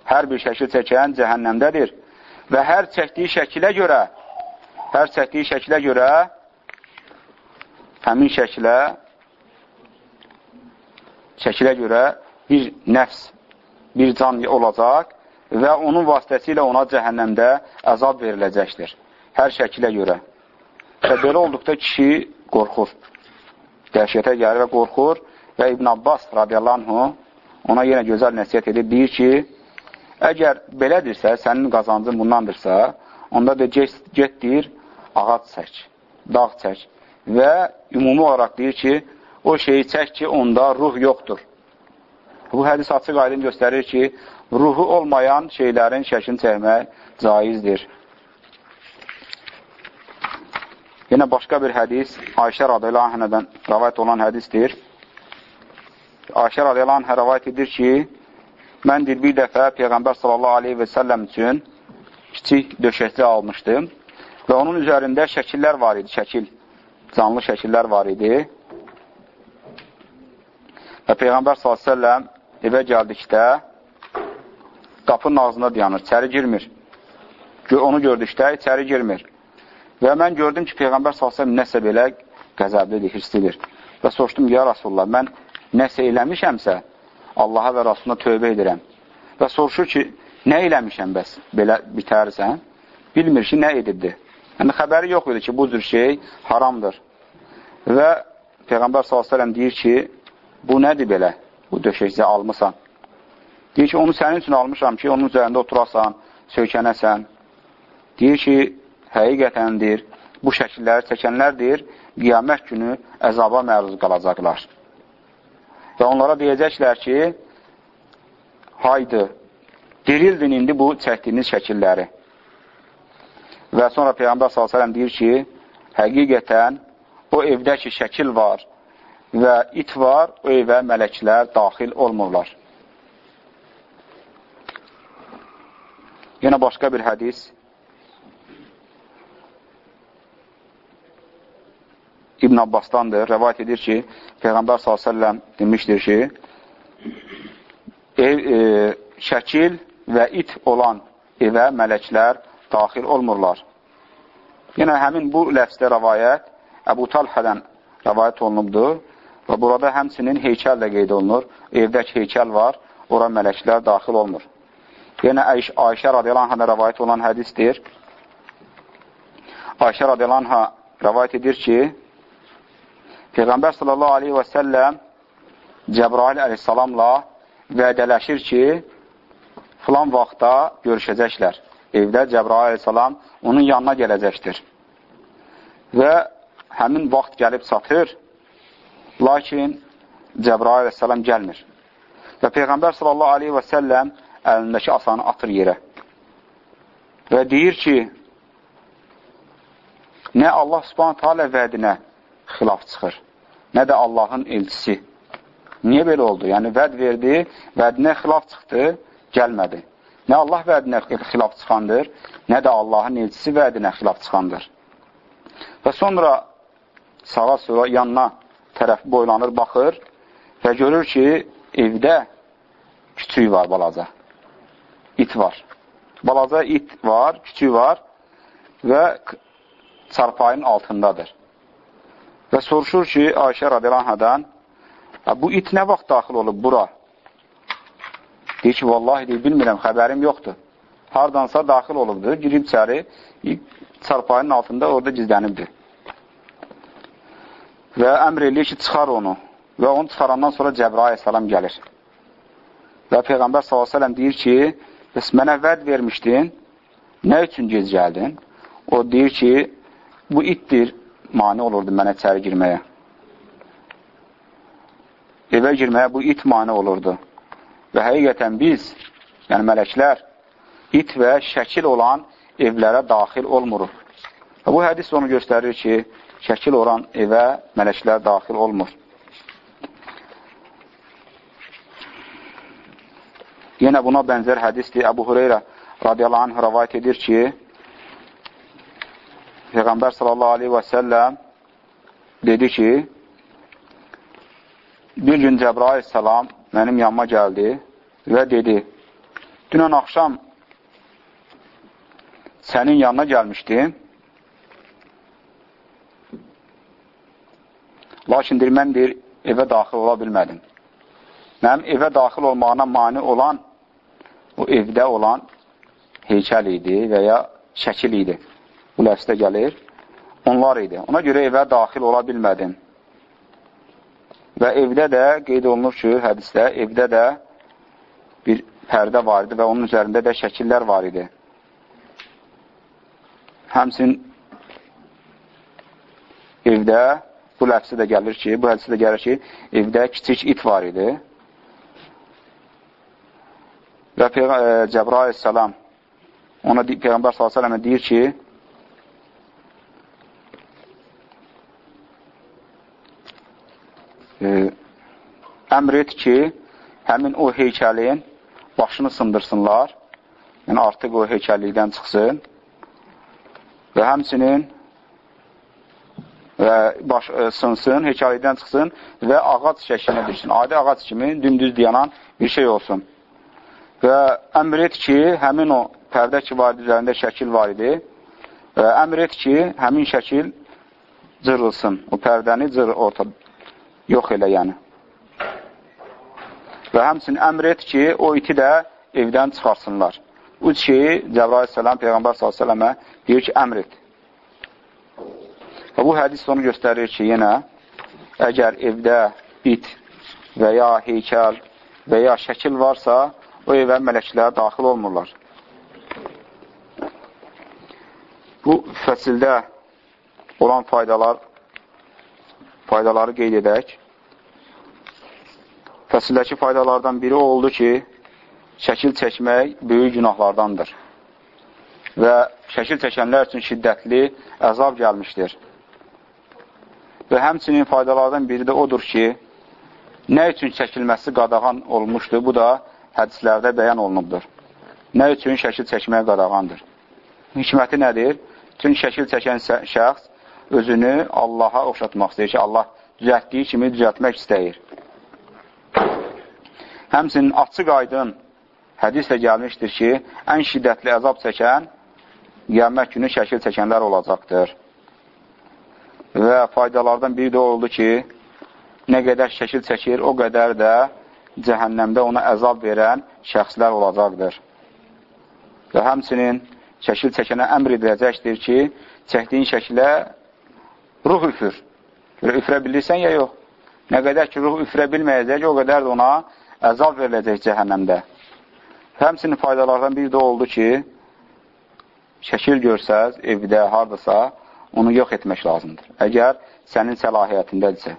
Hər bir şəkil çəkən cəhənnəmdədir. Və hər çəkdiyi şəkilə görə, hər çəkdiyi şəkilə görə həmin şəkilə şəkilə görə bir nəfs, bir can olacaq və onun vasitəsilə ona cəhənnəmdə əzab veriləcəkdir. Hər şəkilə görə. Və belə olduqda kişi qorxur. Dəhşətə gəlir və qorxur və İbn Abbas radiyallahu ona yenə gözəl nəsiyyət edir. Deyir ki, əgər belədirsə, sənin qazancın bundandırsa, onda da get, get deyir, ağac çək, dağ çək və ümumi olaraq deyir ki, o şeyi çək ki, onda ruh yoxdur. Bu hədis açıq aydın göstərir ki, ruhu olmayan şeylərin şəklini çəkmək caizdir. Yenə başqa bir hədis Ayşə radiyallahu anhədən rəvayət olan hədisdir. Ayşə radiyallahu anhə rəvayət edir ki, mən bir, dəfə Peyğəmbər sallallahu aleyhi və səlləm üçün kiçik döşəkli almışdım və onun üzərində şəkillər var idi, şəkil, canlı şəkillər var idi. Və Peyğəmbər s.ə.v evə gəldikdə qapının ağzında dayanır, içəri girmir. Onu gördükdə içəri girmir. Və mən gördüm ki, Peyğəmbər s.ə.v nəsə belə qəzəblidir, hirslidir. Və soruşdum, ya Rasulullah, mən nəsə eləmişəmsə, Allaha və Rasuluna tövbə edirəm. Və soruşur ki, nə eləmişəm bəs, belə bitərsən? Bilmir ki, nə edibdir. Yəni, xəbəri yox idi ki, bu cür şey haramdır. Və Peyğəmbər s.ə.v deyir ki, bu nədir belə? Bu döşəkçə almısan. Deyir ki, onu sənin üçün almışam ki, onun üzərində oturasan, söykənəsən. Deyir ki, həqiqətəndir, bu şəkilləri çəkənlərdir, qiyamət günü əzaba məruz qalacaqlar. Və onlara deyəcəklər ki, haydı, dirildin indi bu çəkdiyiniz şəkilləri. Və sonra Peyğəmbər s.ə.v deyir ki, həqiqətən o evdə ki, şəkil var, və it var, o evə mələklər daxil olmurlar. Yenə başqa bir hədis. İbn Abbasdandır, rəvayət edir ki, Peyğəmbər s.ə.v demişdir ki, ev, e, şəkil və it olan evə mələklər daxil olmurlar. Yenə həmin bu ləfsdə rəvayət Əbu Talhədən rəvayət olunubdur Və burada həmsinin heykəl də qeyd olunur. Evdəki heykəl var, ora mələklər daxil olmur. Yenə Ayş Ayşə radiyallahu anhə rəvayət olan hədisdir. Ayşə radiyallahu anhə rəvayət edir ki, Peyğəmbər sallallahu aleyhi və səlləm Cəbrail əleyhissalamla vədələşir ki, filan vaxtda görüşəcəklər. Evdə Cəbrail əleyhissalam onun yanına gələcəkdir. Və həmin vaxt gəlib çatır, lakin Cəbrail əleyhissalam gəlmir. Və Peyğəmbər sallallahu aleyhi və səlləm əlindəki asanı atır yerə. Və deyir ki, nə Allah subhanətə alə vədinə xilaf çıxır, nə də Allahın elçisi. Niyə belə oldu? Yəni, vəd verdi, vədinə xilaf çıxdı, gəlmədi. Nə Allah vədinə xilaf çıxandır, nə də Allahın elçisi vədinə xilaf çıxandır. Və sonra sağa sonra yanına tərəf boylanır, baxır və görür ki, evdə küçük var balaca it var. Balaca it var, küçük var və çarpayın altındadır. Və soruşur ki, Ayşə radiyalanhadan, bu it nə vaxt daxil olub bura? Deyir ki, vallahi deyir, bilmirəm, xəbərim yoxdur. Hardansa daxil olubdur, girib içəri, çarpayının altında orada gizlənibdir. Və əmr eləyir ki, çıxar onu. Və onu çıxarandan sonra Cəbrail əsəlam gəlir. Və Peyğəmbər s.ə.v deyir ki, Bəs mənə vəd vermişdin, nə üçün gec gəldin? O deyir ki, bu itdir, mani olurdu mənə içəri girməyə. Evə girməyə bu it mani olurdu. Və həqiqətən biz, yəni mələklər, it və şəkil olan evlərə daxil olmuruq. Və bu hədis onu göstərir ki, şəkil olan evə mələklər daxil olmur. Yenə buna bənzər hədisdir. Əbu Hüreyrə radiyallahu anh rəvayət edir ki, Peyğəmbər sallallahu aleyhi və səlləm dedi ki, bir gün Cəbrail salam mənim yanıma gəldi və dedi, dünən axşam sənin yanına gəlmişdim, lakin deyir, mən deyir, evə daxil ola bilmədim. Mənim evə daxil olmağına mani olan o evdə olan heykəl idi və ya şəkil idi. Bu ləfsdə gəlir. Onlar idi. Ona görə evə daxil ola bilmədim. Və evdə də qeyd olunur ki, hədisdə, evdə də bir pərdə var idi və onun üzərində də şəkillər var idi. Həmsin evdə bu ləfsi də gəlir ki, bu hədisi də gəlir ki, evdə kiçik it var idi. Və e, Cəbrail səlam ona Peyğəmbər s.ə.və deyir ki, e, əmr et ki, həmin o heykəlin başını sındırsınlar, yəni artıq o heykəllikdən çıxsın. Və həmsinin və baş, e, sınsın, heykəllikdən çıxsın və ağac şəklinə düşsün. Adi ağac kimi dümdüz dayanan bir şey olsun və əmr et ki, həmin o pərdə ki var üzərində şəkil var idi, və əmr et ki, həmin şəkil cırılsın. O pərdəni cır orta yox elə yəni. Və həmçinin əmr et ki, o iti də evdən çıxarsınlar. Bu şeyi Cəbrail sələm Peyğəmbər s.ə.və deyir ki, əmr et. Və bu hədis onu göstərir ki, yenə əgər evdə it və ya heykəl və ya şəkil varsa, o evə mələklər daxil olmurlar. Bu fəsildə olan faydalar faydaları qeyd edək. Fəsildəki faydalardan biri oldu ki, şəkil çəkmək böyük günahlardandır və şəkil çəkənlər üçün şiddətli əzab gəlmişdir. Və həmçinin faydalardan biri də odur ki, nə üçün çəkilməsi qadağan olmuşdur? Bu da hədislərdə bəyan olunubdur. Nə üçün şəkil çəkməyə qadağandır? Hikməti nədir? Çünki şəkil çəkən şəxs özünü Allaha oxşatmaq istəyir ki, Allah düzəltdiyi kimi düzəltmək istəyir. Həmsinin açıq aydın hədislə gəlmişdir ki, ən şiddətli əzab çəkən qiyamət günü şəkil çəkənlər olacaqdır. Və faydalardan biri də oldu ki, nə qədər şəkil çəkir, o qədər də cəhənnəmdə ona əzab verən şəxslər olacaqdır. və həmsinin şəkil çəkənə əmr ediləcəkdir ki, çəkdiyin şəkilə ruh üfür. Üfürə bilirsən ya yox. Nə qədər ki, ruh üfürə bilməyəcək, o qədər də ona əzab veriləcək cəhənnəmdə. Həmsinin faydalardan biri də oldu ki, şəkil görsəz evdə, haradasa, onu yox etmək lazımdır. Əgər sənin səlahiyyətindədirsə.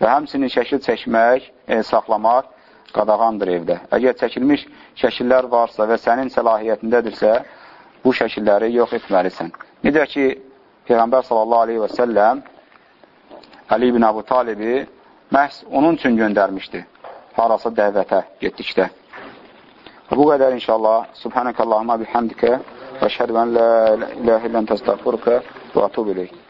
Və həmsinin şəkil çəkmək, e, saxlamaq qadağandır evdə. Əgər çəkilmiş şəkillər varsa və sənin səlahiyyətindədirsə, bu şəkilləri yox etməlisən. Necə ki, Peyğəmbər sallallahu aleyhi və səlləm Əli ibn Əbu Talibi məhz onun üçün göndərmişdi. Harasa dəvətə getdikdə. Bu qədər inşallah. Subhanəkəllahumma bihamdikə və şəhədə ən la iləhə illən təstəğfurkə və atub iləyik.